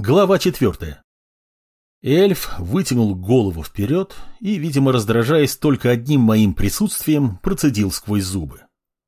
Глава четвертая. Эльф вытянул голову вперед и, видимо, раздражаясь только одним моим присутствием, процедил сквозь зубы.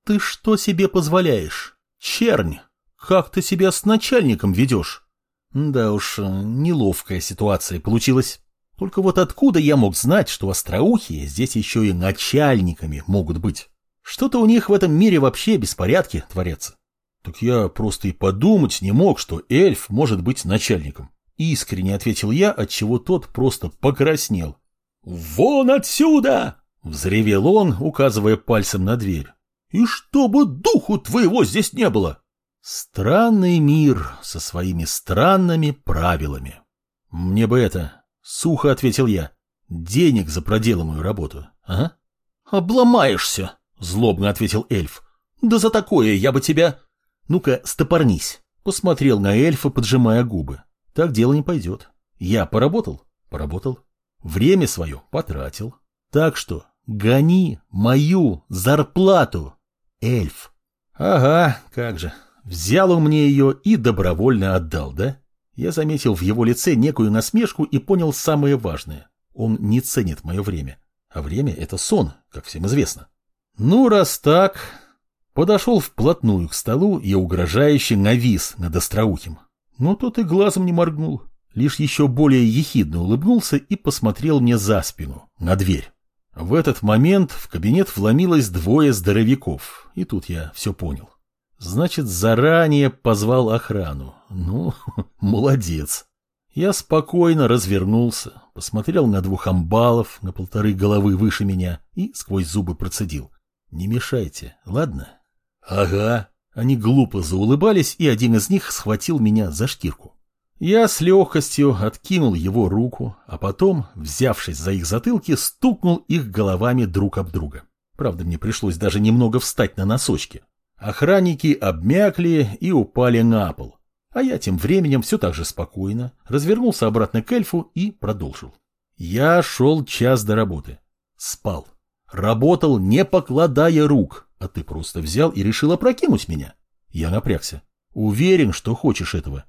«Ты что себе позволяешь? Чернь! Как ты себя с начальником ведешь?» Да уж, неловкая ситуация получилась. Только вот откуда я мог знать, что остроухие здесь еще и начальниками могут быть? Что-то у них в этом мире вообще беспорядки творятся. Так я просто и подумать не мог, что эльф может быть начальником. Искренне ответил я, отчего тот просто покраснел. «Вон отсюда!» — взревел он, указывая пальцем на дверь. «И чтобы духу твоего здесь не было!» Странный мир со своими странными правилами. Мне бы это, сухо ответил я, денег за проделанную работу, ага? Обломаешься, злобно ответил эльф. Да за такое я бы тебя... «Ну-ка, стопорнись!» Посмотрел на эльфа, поджимая губы. «Так дело не пойдет. Я поработал? Поработал. Время свое потратил. Так что гони мою зарплату, эльф!» «Ага, как же. Взял он мне ее и добровольно отдал, да?» Я заметил в его лице некую насмешку и понял самое важное. Он не ценит мое время. А время — это сон, как всем известно. «Ну, раз так, Подошел вплотную к столу и угрожающе навис над остроухим. Но тот и глазом не моргнул, лишь еще более ехидно улыбнулся и посмотрел мне за спину, на дверь. В этот момент в кабинет вломилось двое здоровяков, и тут я все понял. Значит, заранее позвал охрану. Ну, молодец. Я спокойно развернулся, посмотрел на двух амбалов на полторы головы выше меня и сквозь зубы процедил. Не мешайте, ладно? «Ага». Они глупо заулыбались, и один из них схватил меня за шкирку. Я с легкостью откинул его руку, а потом, взявшись за их затылки, стукнул их головами друг об друга. Правда, мне пришлось даже немного встать на носочки. Охранники обмякли и упали на пол. А я тем временем все так же спокойно развернулся обратно к эльфу и продолжил. Я шел час до работы. Спал. Работал, не покладая рук, а ты просто взял и решил опрокинуть меня. Я напрягся. Уверен, что хочешь этого.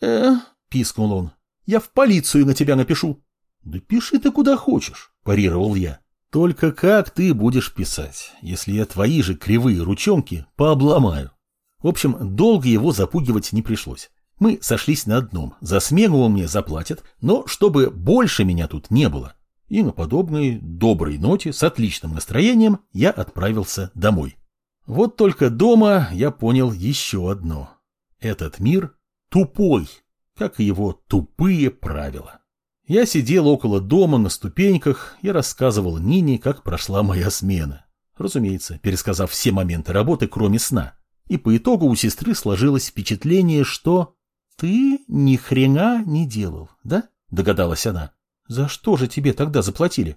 э пискнул он. Я в полицию на тебя напишу. Да пиши ты куда хочешь, парировал я. Только как ты будешь писать, если я твои же кривые ручонки пообломаю? В общем, долго его запугивать не пришлось. Мы сошлись на одном. За смену он мне заплатят, но чтобы больше меня тут не было. И на подобной доброй ноте с отличным настроением я отправился домой. Вот только дома я понял еще одно. Этот мир тупой, как и его тупые правила. Я сидел около дома на ступеньках и рассказывал Нине, как прошла моя смена. Разумеется, пересказав все моменты работы, кроме сна. И по итогу у сестры сложилось впечатление, что «ты ни хрена не делал, да?» – догадалась она. «За что же тебе тогда заплатили?»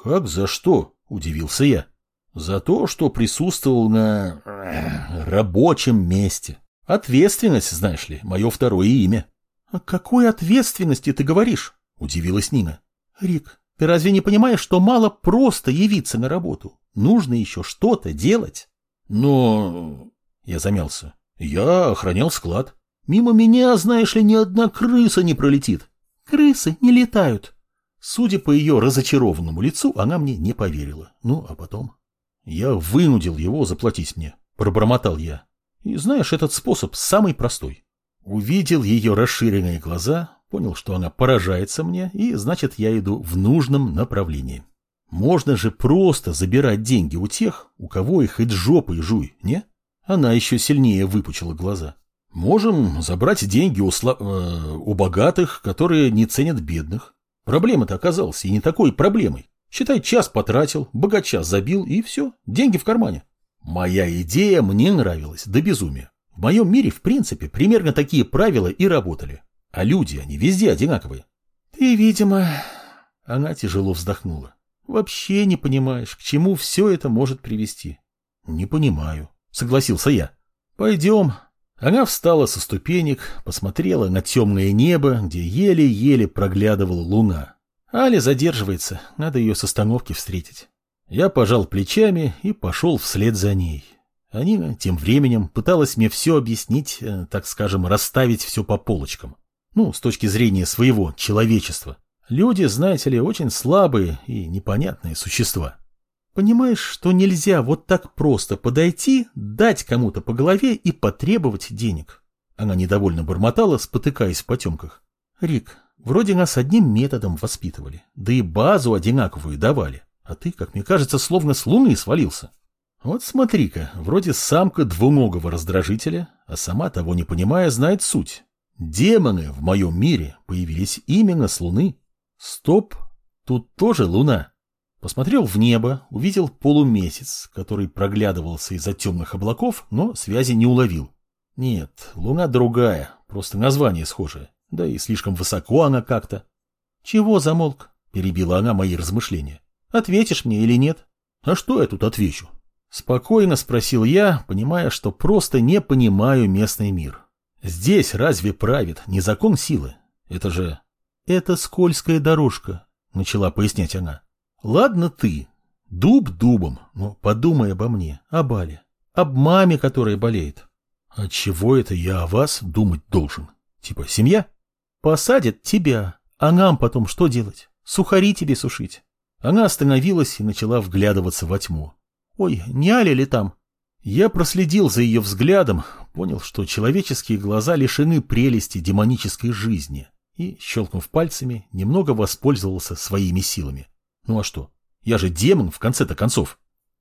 «Как за что?» – удивился я. «За то, что присутствовал на... рабочем месте. Ответственность, знаешь ли, мое второе имя». «О какой ответственности ты говоришь?» – удивилась Нина. «Рик, ты разве не понимаешь, что мало просто явиться на работу? Нужно еще что-то делать?» «Но...» – я замялся. «Я охранял склад. Мимо меня, знаешь ли, ни одна крыса не пролетит». «Крысы не летают», Судя по ее разочарованному лицу, она мне не поверила. Ну, а потом... Я вынудил его заплатить мне, пробормотал я. И знаешь, этот способ самый простой. Увидел ее расширенные глаза, понял, что она поражается мне, и значит, я иду в нужном направлении. Можно же просто забирать деньги у тех, у кого их хоть жопой жуй, не? Она еще сильнее выпучила глаза. Можем забрать деньги у, сла... э, у богатых, которые не ценят бедных. Проблема-то оказалась и не такой проблемой. Считай, час потратил, богача забил, и все, деньги в кармане. Моя идея мне нравилась до безумия. В моем мире, в принципе, примерно такие правила и работали. А люди, они везде одинаковые. Ты, видимо... Она тяжело вздохнула. Вообще не понимаешь, к чему все это может привести. Не понимаю, согласился я. Пойдем, она встала со ступенек, посмотрела на темное небо, где еле-еле проглядывала луна. Аля задерживается, надо ее с остановки встретить. Я пожал плечами и пошел вслед за ней. Анина тем временем пыталась мне все объяснить, э, так скажем, расставить все по полочкам. Ну, с точки зрения своего человечества. Люди, знаете ли, очень слабые и непонятные существа. Понимаешь, что нельзя вот так просто подойти, дать кому-то по голове и потребовать денег. Она недовольно бормотала, спотыкаясь в потемках. Рик, вроде нас одним методом воспитывали, да и базу одинаковую давали. А ты, как мне кажется, словно с луны свалился. Вот смотри-ка, вроде самка двуногого раздражителя, а сама того не понимая, знает суть. Демоны в моем мире появились именно с луны. Стоп, тут тоже луна. Посмотрел в небо, увидел полумесяц, который проглядывался из-за темных облаков, но связи не уловил. Нет, луна другая, просто название схожее, да и слишком высоко она как-то. Чего замолк? Перебила она мои размышления. Ответишь мне или нет? А что я тут отвечу? Спокойно спросил я, понимая, что просто не понимаю местный мир. Здесь разве правит не закон силы? Это же... Это скользкая дорожка, начала пояснять она. Ладно ты, дуб дубом, но подумай обо мне, о Бале, об маме, которая болеет. А чего это я о вас думать должен? Типа семья? Посадят тебя, а нам потом что делать? Сухари тебе сушить. Она остановилась и начала вглядываться во тьму. Ой, не Аля ли там? Я проследил за ее взглядом, понял, что человеческие глаза лишены прелести демонической жизни и, щелкнув пальцами, немного воспользовался своими силами. Ну а что? Я же демон в конце-то концов.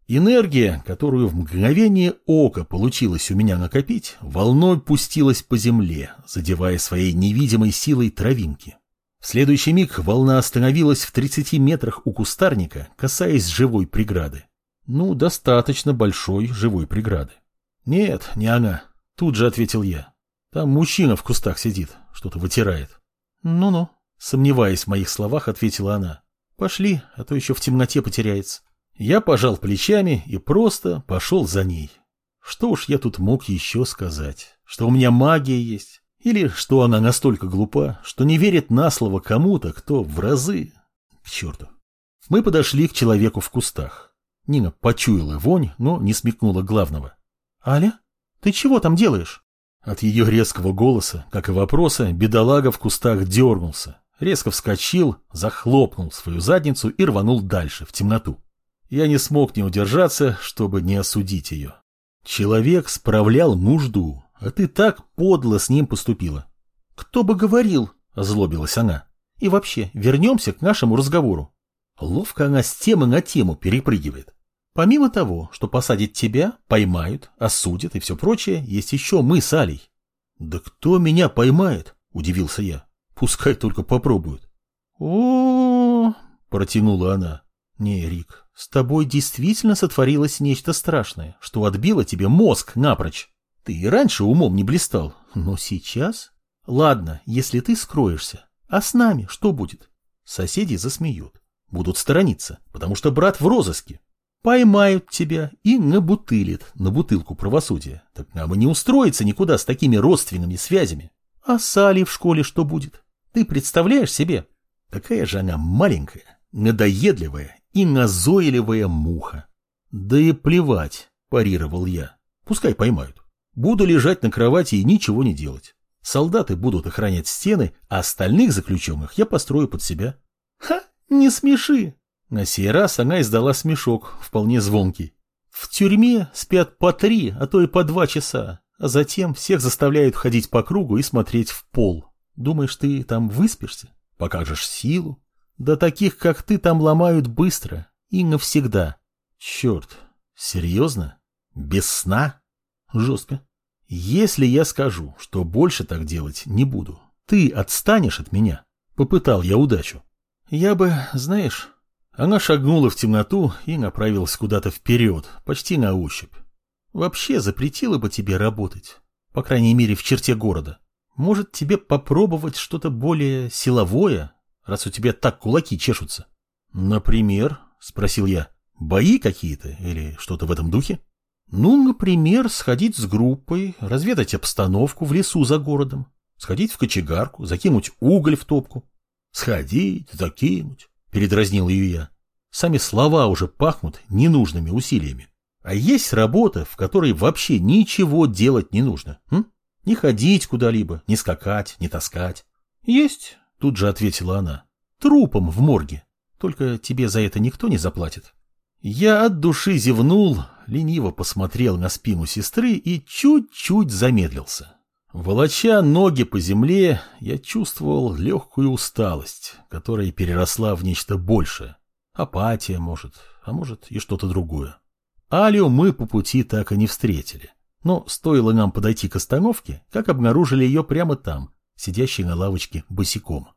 Энергия, которую в мгновение ока получилось у меня накопить, волной пустилась по земле, задевая своей невидимой силой травинки. В следующий миг волна остановилась в 30 метрах у кустарника, касаясь живой преграды. Ну, достаточно большой живой преграды. Нет, не она. Тут же ответил я. Там мужчина в кустах сидит, что-то вытирает. Ну-ну, сомневаясь в моих словах, ответила она. Пошли, а то еще в темноте потеряется. Я пожал плечами и просто пошел за ней. Что уж я тут мог еще сказать? Что у меня магия есть? Или что она настолько глупа, что не верит на слово кому-то, кто в разы... К черту. Мы подошли к человеку в кустах. Нина почуяла вонь, но не смекнула главного. «Аля, ты чего там делаешь?» От ее резкого голоса, как и вопроса, бедолага в кустах дернулся, резко вскочил, захлопнул свою задницу и рванул дальше, в темноту. Я не смог не удержаться, чтобы не осудить ее. Человек справлял нужду, а ты так подло с ним поступила. Кто бы говорил, озлобилась она. И вообще, вернемся к нашему разговору. Ловко она с темы на тему перепрыгивает. Помимо того, что посадить тебя, поймают, осудят и все прочее, есть еще мы с Алей. Да кто меня поймает? Удивился я. Пускай только попробуют. О, протянула она. Не, Рик, с тобой действительно сотворилось нечто страшное, что отбило тебе мозг напрочь. Ты и раньше умом не блистал, но сейчас... Ладно, если ты скроешься, а с нами что будет? Соседи засмеют, будут сторониться, потому что брат в розыске. Поймают тебя и набутылят на бутылку правосудия. Так нам и не устроиться никуда с такими родственными связями. А с Алей в школе что будет? Ты представляешь себе? Какая же она маленькая, надоедливая и назойливая муха. Да и плевать, парировал я. Пускай поймают. Буду лежать на кровати и ничего не делать. Солдаты будут охранять стены, а остальных заключенных я построю под себя. Ха, не смеши. На сей раз она издала смешок, вполне звонкий. В тюрьме спят по три, а то и по два часа, а затем всех заставляют ходить по кругу и смотреть в пол. Думаешь, ты там выспишься? Покажешь силу? Да таких, как ты, там ломают быстро и навсегда. Черт, серьезно? Без сна? Жестко. Если я скажу, что больше так делать не буду, ты отстанешь от меня? Попытал я удачу. Я бы, знаешь... Она шагнула в темноту и направилась куда-то вперед, почти на ощупь. Вообще запретила бы тебе работать, по крайней мере в черте города. Может, тебе попробовать что-то более силовое, раз у тебя так кулаки чешутся? Например, спросил я, бои какие-то или что-то в этом духе? Ну, например, сходить с группой, разведать обстановку в лесу за городом, сходить в кочегарку, закинуть уголь в топку. Сходить, закинуть, передразнил ее я. Сами слова уже пахнут ненужными усилиями. А есть работа, в которой вообще ничего делать не нужно. М? Не ходить куда-либо, не скакать, не таскать. Есть, тут же ответила она. Трупом в морге. Только тебе за это никто не заплатит. Я от души зевнул, лениво посмотрел на спину сестры и чуть-чуть замедлился. Волоча ноги по земле, я чувствовал легкую усталость, которая переросла в нечто большее. Апатия, может, а может и что-то другое. Алю мы по пути так и не встретили. Но стоило нам подойти к остановке, как обнаружили ее прямо там, сидящей на лавочке босиком.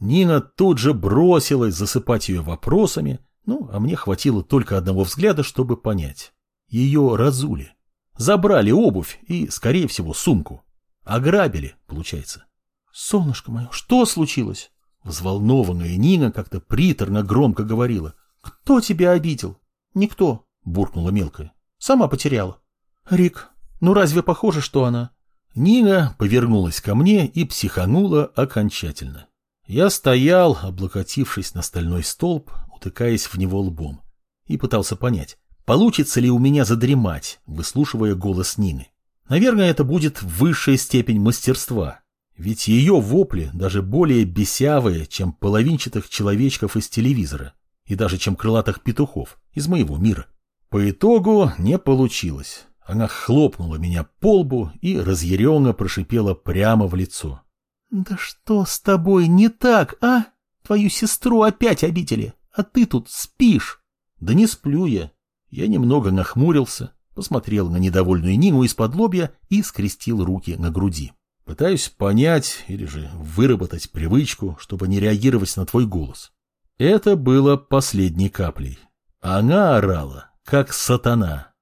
Нина тут же бросилась засыпать ее вопросами, ну, а мне хватило только одного взгляда, чтобы понять. Ее разули. Забрали обувь и, скорее всего, сумку. Ограбили, получается. «Солнышко мое, что случилось?» Взволнованная Нина как-то приторно громко говорила. «Кто тебя обидел?» «Никто», — буркнула мелкая. «Сама потеряла». «Рик, ну разве похоже, что она?» Нина повернулась ко мне и психанула окончательно. Я стоял, облокотившись на стальной столб, утыкаясь в него лбом, и пытался понять, получится ли у меня задремать, выслушивая голос Нины. Наверное, это будет высшая степень мастерства, ведь ее вопли даже более бесявые, чем половинчатых человечков из телевизора, и даже чем крылатых петухов из моего мира. По итогу не получилось. Она хлопнула меня по лбу и разъяренно прошипела прямо в лицо. «Да что с тобой не так, а? Твою сестру опять обидели, а ты тут спишь!» «Да не сплю я». Я немного нахмурился, посмотрел на недовольную Нину из-под лобья и скрестил руки на груди. Пытаюсь понять или же выработать привычку, чтобы не реагировать на твой голос. Это было последней каплей. Она орала, как сатана.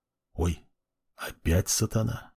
Опять сатана.